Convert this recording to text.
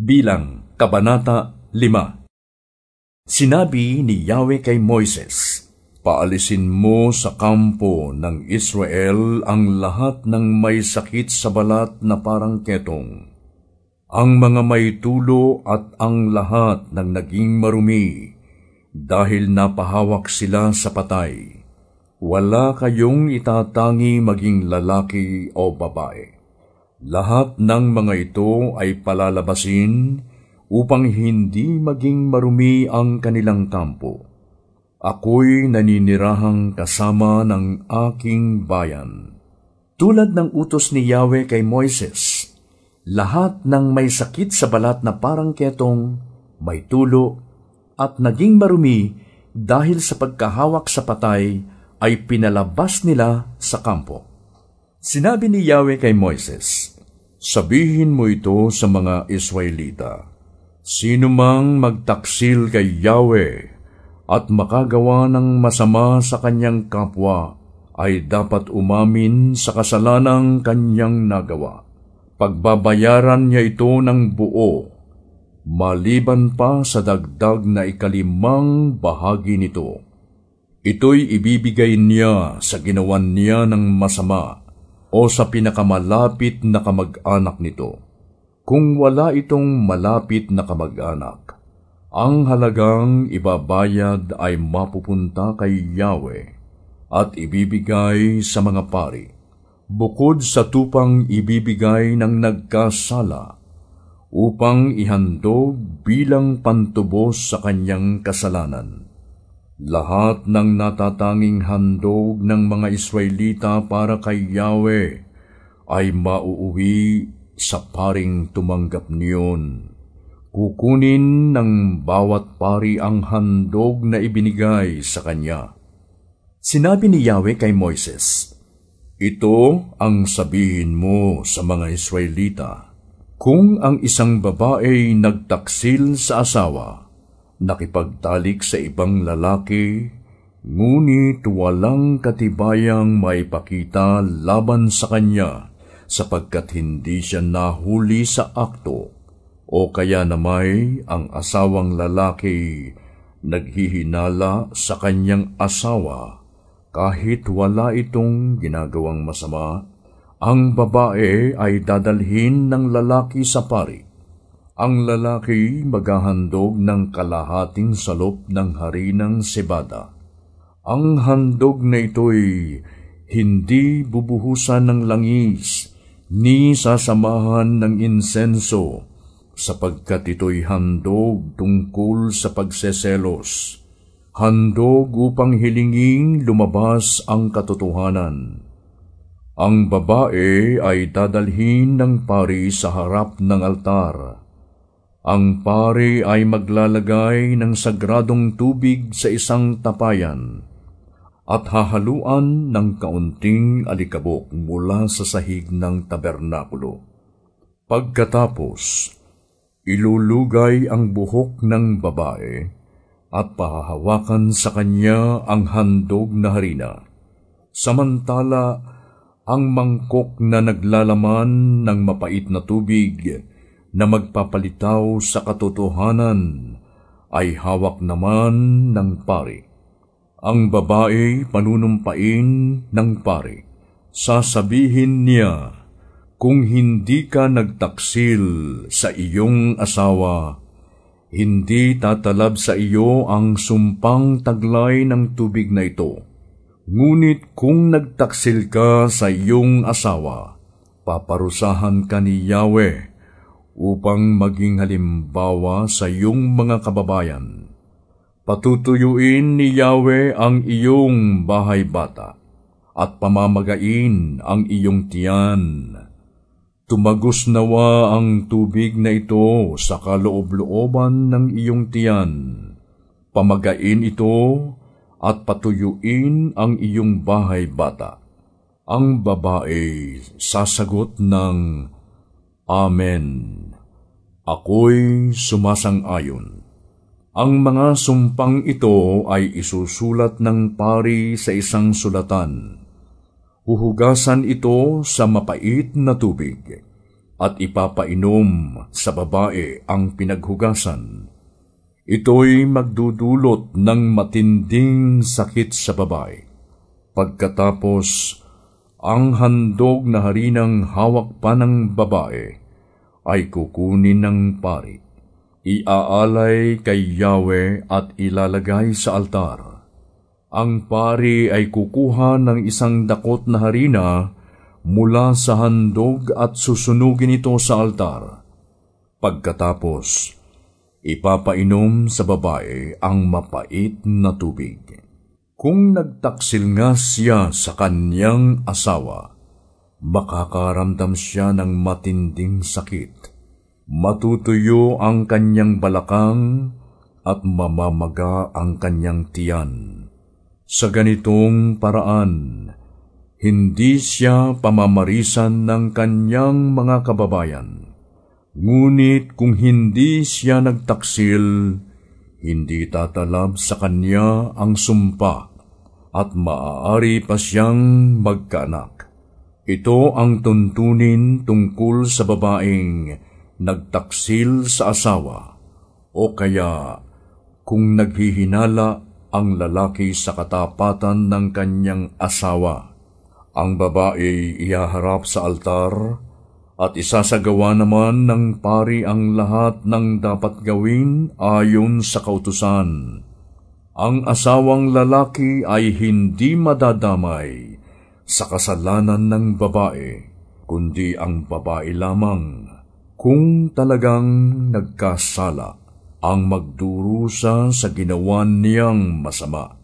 Bilang Kabanata 5 Sinabi ni Yahweh kay Moises, Paalisin mo sa kampo ng Israel ang lahat ng may sakit sa balat na parang ketong, ang mga may tulo at ang lahat ng naging marumi, dahil napahawak sila sa patay. Wala kayong itatangi maging lalaki o babae lahat ng mga ito ay palalabasin upang hindi maging marumi ang kanilang kampo. Ako'y naninirahang kasama ng aking bayan. Tulad ng utos ni Yahweh kay Moises, lahat ng may sakit sa balat na parang ketong, may tulo, at naging marumi dahil sa pagkahawak sa patay ay pinalabas nila sa kampo. Sinabi ni Yahweh kay Moises, Sabihin mo ito sa mga Israelita, Sino mang magtaksil kay Yahweh at makagawa ng masama sa kanyang kapwa, ay dapat umamin sa kasalanang kanyang nagawa. Pagbabayaran niya ito ng buo, maliban pa sa dagdag na ikalimang bahagi nito. Ito'y ibibigay niya sa ginawan niya ng masama o sa pinakamalapit na kamag-anak nito. Kung wala itong malapit na kamag-anak, ang halagang ibabayad ay mapupunta kay Yahweh at ibibigay sa mga pari, bukod sa tupang ibibigay ng nagkasala, upang ihandog bilang pantubos sa kanyang kasalanan lahat ng natatanging handog ng mga Israelita para kay Yahweh ay mauuwi sa paring tumanggap niyon. Kukunin ng bawat pari ang handog na ibinigay sa kanya. Sinabi ni Yahweh kay Moises, Ito ang sabihin mo sa mga Israelita. Kung ang isang babae nagtaksil sa asawa, nakipagtalik sa ibang lalaki, ngunit walang katibayang maipakita laban sa kanya sapagkat hindi siya nahuli sa akto. O kaya namay ang asawang lalaki naghihinala sa kanyang asawa. Kahit wala itong ginagawang masama, ang babae ay dadalhin ng lalaki sa pari ang lalaki maghahandog ng kalahating salop ng harinang sebada. Ang handog na ito'y hindi bubuhusan ng langis, ni sasamahan ng insenso, sapagkat ito'y handog tungkol sa pagseselos, handog upang hilinging lumabas ang katotohanan. Ang babae ay dadalhin ng pari sa harap ng altar, ang pari ay maglalagay ng sagradong tubig sa isang tapayan at hahaluan ng kaunting alikabok mula sa sahig ng tabernakulo. Pagkatapos, ilulugay ang buhok ng babae at pahahawakan sa kanya ang handog na harina. Samantala, ang mangkok na naglalaman ng mapait na tubig na magpapalitaw sa katotohanan ay hawak naman ng pari. Ang babae panunumpain ng pari. Sasabihin niya, kung hindi ka nagtaksil sa iyong asawa, hindi tatalab sa iyo ang sumpang taglay ng tubig na ito. Ngunit kung nagtaksil ka sa iyong asawa, paparusahan ka ni Yahweh upang maging halimbawa sa iyong mga kababayan. Patutuyuin ni Yahweh ang iyong bahay bata at pamamagain ang iyong tiyan. Tumagos nawa ang tubig na ito sa kaloob-looban ng iyong tiyan. Pamagain ito at patuyuin ang iyong bahay bata. Ang babae sasagot ng Amen. Ako'y sumasang-ayon. Ang mga sumpang ito ay isusulat ng pari sa isang sulatan. Huhugasan ito sa mapait na tubig at ipapainom sa babae ang pinaghugasan. Ito'y magdudulot ng matinding sakit sa babae. Pagkatapos, ang handog na harinang hawak pa ng babae ay kukunin ng pari. Iaalay kay Yahweh at ilalagay sa altar. Ang pari ay kukuha ng isang dakot na harina mula sa handog at susunugin ito sa altar. Pagkatapos, ipapainom sa babae ang mapait na tubig. Kung nagtaksil nga siya sa kanyang asawa, makakaramdam siya ng matinding sakit. Matutuyo ang kanyang balakang at mamamaga ang kanyang tiyan. Sa ganitong paraan, hindi siya pamamarisan ng kanyang mga kababayan. Ngunit kung hindi siya nagtaksil, hindi tatalab sa kanya ang sumpa at maaari pa siyang magkaanak. Ito ang tuntunin tungkol sa babaeng nagtaksil sa asawa o kaya kung naghihinala ang lalaki sa katapatan ng kanyang asawa ang babae iyaharap sa altar at isasagawa naman ng pari ang lahat ng dapat gawin ayon sa kautusan. Ang asawang lalaki ay hindi madadamay sa kasalanan ng babae, kundi ang babae lamang kung talagang nagkasala ang magdurusa sa ginawa niyang masama